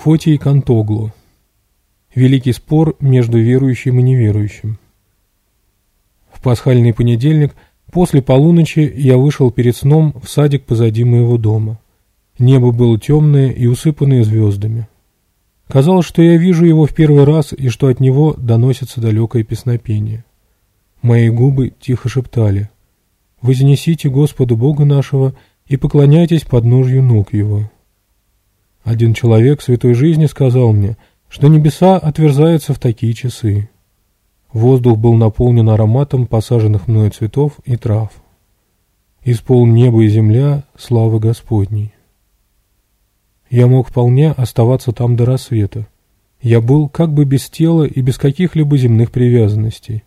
Фотий Кантоглу. Великий спор между верующим и неверующим. В пасхальный понедельник после полуночи я вышел перед сном в садик позади моего дома. Небо было темное и усыпанное звездами. Казалось, что я вижу его в первый раз и что от него доносится далекое песнопение. Мои губы тихо шептали «Вознесите Господу Бога нашего и поклоняйтесь подножью ног его». Один человек святой жизни сказал мне, что небеса отверзаются в такие часы. Воздух был наполнен ароматом посаженных мною цветов и трав. Исполн небо и земля славы Господней. Я мог вполне оставаться там до рассвета. Я был как бы без тела и без каких-либо земных привязанностей.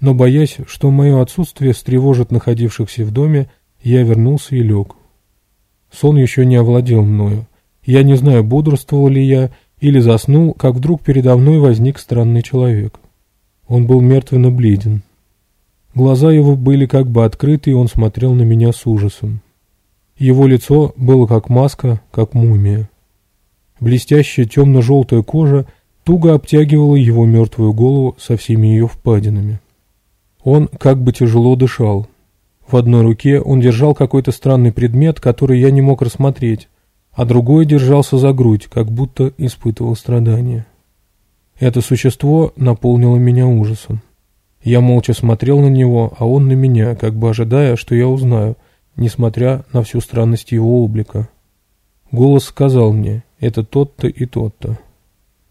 Но, боясь, что мое отсутствие встревожит находившихся в доме, я вернулся и лег. Сон еще не овладел мною. Я не знаю, бодрствовал ли я или заснул, как вдруг передо мной возник странный человек. Он был мертвенно бледен. Глаза его были как бы открыты, и он смотрел на меня с ужасом. Его лицо было как маска, как мумия. Блестящая темно-желтая кожа туго обтягивала его мертвую голову со всеми ее впадинами. Он как бы тяжело дышал. В одной руке он держал какой-то странный предмет, который я не мог рассмотреть, а другой держался за грудь, как будто испытывал страдания. Это существо наполнило меня ужасом. Я молча смотрел на него, а он на меня, как бы ожидая, что я узнаю, несмотря на всю странность его облика. Голос сказал мне «это тот-то и тот-то».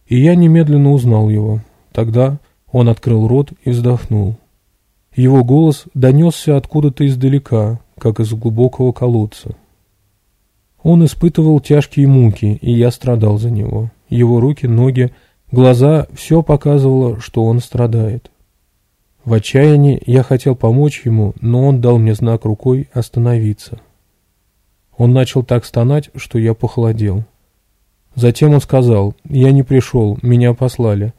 И я немедленно узнал его. Тогда он открыл рот и вздохнул. Его голос донесся откуда-то издалека, как из глубокого колодца. Он испытывал тяжкие муки, и я страдал за него. Его руки, ноги, глаза – все показывало, что он страдает. В отчаянии я хотел помочь ему, но он дал мне знак рукой остановиться. Он начал так стонать, что я похолодел. Затем он сказал, «Я не пришел, меня послали.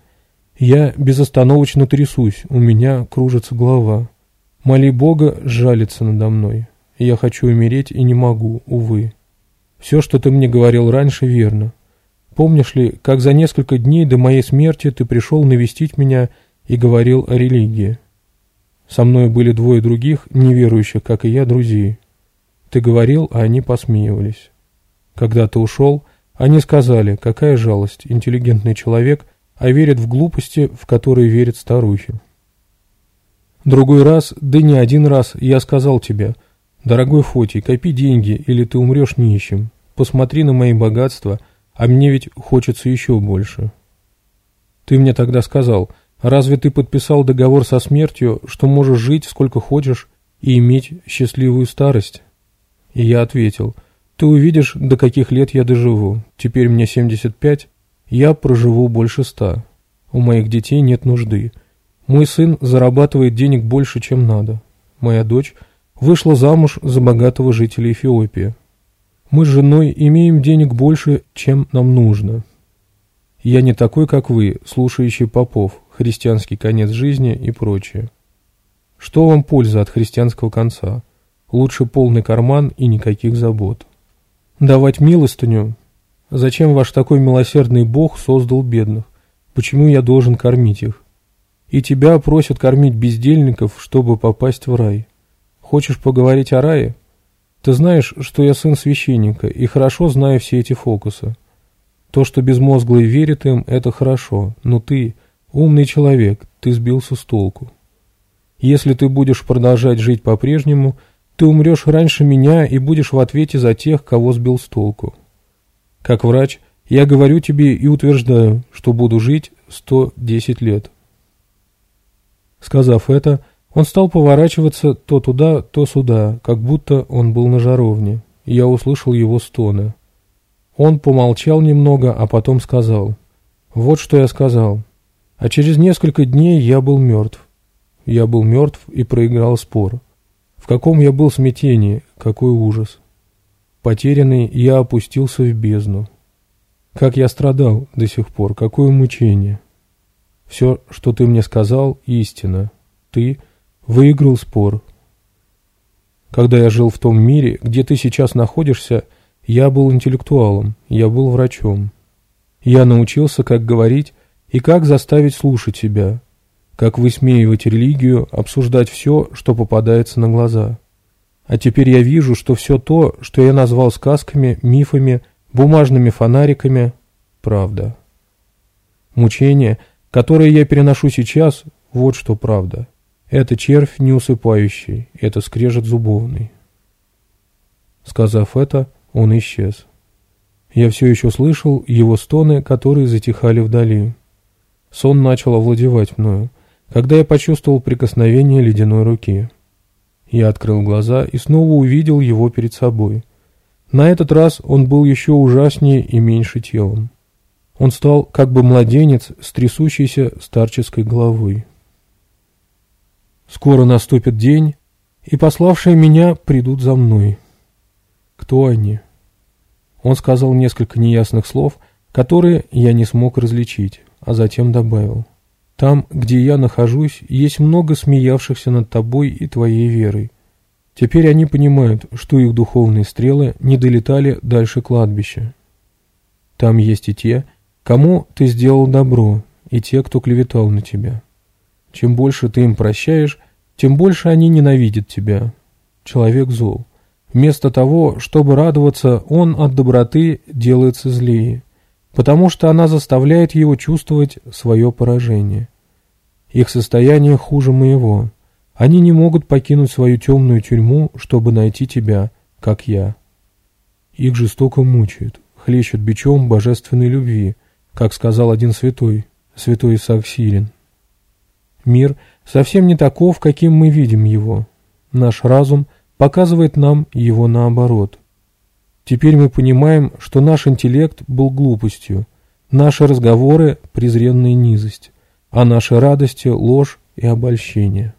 Я безостановочно трясусь, у меня кружится голова. Моли Бога жалится надо мной. Я хочу умереть и не могу, увы». Все, что ты мне говорил раньше, верно. Помнишь ли, как за несколько дней до моей смерти ты пришел навестить меня и говорил о религии? Со мной были двое других, неверующих, как и я, друзей. Ты говорил, а они посмеивались. Когда ты ушел, они сказали, какая жалость, интеллигентный человек, а верит в глупости, в которые верят старухи. Другой раз, да не один раз, я сказал тебе, «Дорогой Фоти, копи деньги, или ты умрешь нищим. Посмотри на мои богатства, а мне ведь хочется еще больше». Ты мне тогда сказал, разве ты подписал договор со смертью, что можешь жить сколько хочешь и иметь счастливую старость? И я ответил, ты увидишь, до каких лет я доживу. Теперь мне 75, я проживу больше ста. У моих детей нет нужды. Мой сын зарабатывает денег больше, чем надо. Моя дочь – вышла замуж за богатого жителя Эфиопии. Мы с женой имеем денег больше, чем нам нужно. Я не такой, как вы, слушающий попов, христианский конец жизни и прочее. Что вам польза от христианского конца? Лучше полный карман и никаких забот. Давать милостыню? Зачем ваш такой милосердный Бог создал бедных? Почему я должен кормить их? И тебя просят кормить бездельников, чтобы попасть в рай. Хочешь поговорить о рае? Ты знаешь, что я сын священника и хорошо знаю все эти фокусы. То, что безмозглый верит им, это хорошо, но ты умный человек, ты сбился с толку. Если ты будешь продолжать жить по-прежнему, ты умрешь раньше меня и будешь в ответе за тех, кого сбил с толку. Как врач, я говорю тебе и утверждаю, что буду жить 110 лет. Сказав это, он стал поворачиваться то туда, то сюда, как будто он был на жаровне, я услышал его стоны. Он помолчал немного, а потом сказал. «Вот что я сказал. А через несколько дней я был мертв. Я был мертв и проиграл спор. В каком я был смятении, какой ужас. Потерянный я опустился в бездну. Как я страдал до сих пор, какое мучение. Все, что ты мне сказал, истина. Ты — выиграл спор. Когда я жил в том мире, где ты сейчас находишься, я был интеллектуалом, я был врачом. Я научился, как говорить и как заставить слушать себя, как высмеивать религию, обсуждать все, что попадается на глаза. А теперь я вижу, что все то, что я назвал сказками, мифами, бумажными фонариками, правда. Мучение, которое я переношу сейчас, вот что правда. Это червь неусыпающий, это скрежет зубовный. Сказав это, он исчез. Я все еще слышал его стоны, которые затихали вдали. Сон начал овладевать мною, когда я почувствовал прикосновение ледяной руки. Я открыл глаза и снова увидел его перед собой. На этот раз он был еще ужаснее и меньше телом. Он стал как бы младенец с трясущейся старческой головой. Скоро наступит день, и пославшие меня придут за мной. Кто они? Он сказал несколько неясных слов, которые я не смог различить, а затем добавил. Там, где я нахожусь, есть много смеявшихся над тобой и твоей верой. Теперь они понимают, что их духовные стрелы не долетали дальше кладбища. Там есть и те, кому ты сделал добро, и те, кто клеветал на тебя. Чем больше ты им прощаешь, тем больше они ненавидят тебя. Человек зол. Вместо того, чтобы радоваться, он от доброты делается злее, потому что она заставляет его чувствовать свое поражение. Их состояние хуже моего. Они не могут покинуть свою темную тюрьму, чтобы найти тебя, как я. Их жестоко мучают, хлещут бичом божественной любви, как сказал один святой, святой Исаак Сирин. Мир совсем не таков, каким мы видим его. Наш разум показывает нам его наоборот. Теперь мы понимаем, что наш интеллект был глупостью, наши разговоры – презренная низость, а наши радости – ложь и обольщение.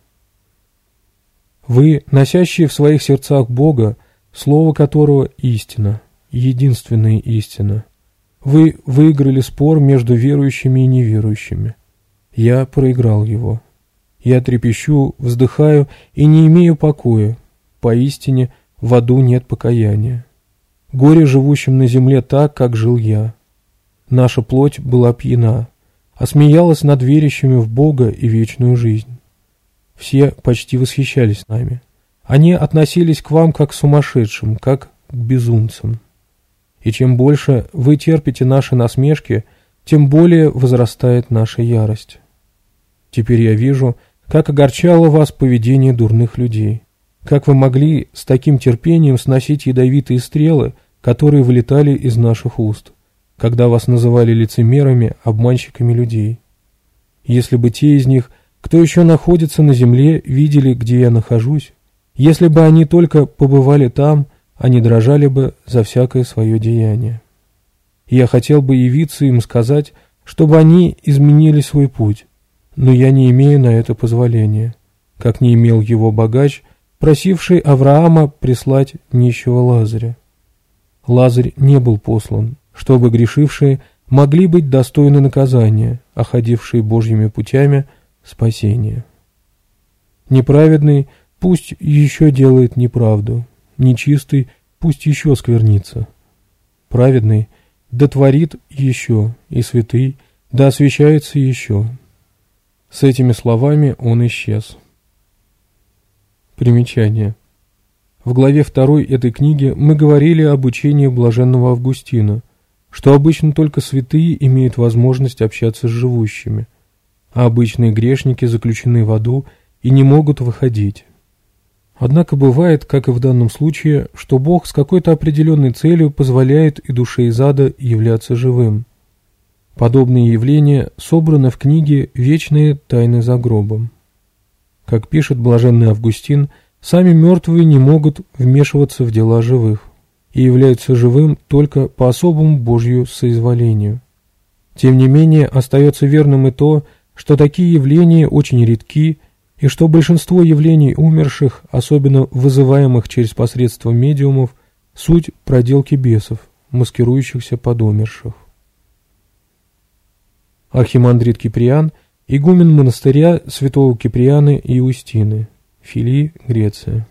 Вы, носящие в своих сердцах Бога, слово которого – истина, единственная истина. Вы выиграли спор между верующими и неверующими – я проиграл его. Я трепещу, вздыхаю и не имею покоя. Поистине, в аду нет покаяния. Горе живущим на земле так, как жил я. Наша плоть была пьяна, а смеялась над верящими в Бога и вечную жизнь. Все почти восхищались нами. Они относились к вам как к сумасшедшим, как к безумцам. И чем больше вы терпите наши насмешки, тем более возрастает наша ярость. Теперь я вижу, как огорчало вас поведение дурных людей. Как вы могли с таким терпением сносить ядовитые стрелы, которые вылетали из наших уст, когда вас называли лицемерами, обманщиками людей? Если бы те из них, кто еще находится на земле, видели, где я нахожусь, если бы они только побывали там, они дрожали бы за всякое свое деяние. Я хотел бы явиться им сказать, чтобы они изменили свой путь, но я не имею на это позволения, как не имел его богач, просивший Авраама прислать нищего Лазаря. Лазарь не был послан, чтобы грешившие могли быть достойны наказания, оходившие Божьими путями спасения. Неправедный пусть еще делает неправду, нечистый пусть еще сквернится. Праведный дотворит еще, и святый да освещается еще. С этими словами он исчез. Примечание. В главе второй этой книги мы говорили об учении блаженного Августина, что обычно только святые имеют возможность общаться с живущими, а обычные грешники заключены в аду и не могут выходить. Однако бывает, как и в данном случае, что Бог с какой-то определенной целью позволяет и душе из ада являться живым – Подобные явления собраны в книге «Вечные тайны за гробом». Как пишет блаженный Августин, сами мертвые не могут вмешиваться в дела живых и являются живым только по особому Божью соизволению. Тем не менее, остается верным и то, что такие явления очень редки, и что большинство явлений умерших, особенно вызываемых через посредство медиумов, суть проделки бесов, маскирующихся под умерших архимандрит Киприан, игумен монастыря святого Киприана и Устины, Филии, Греция.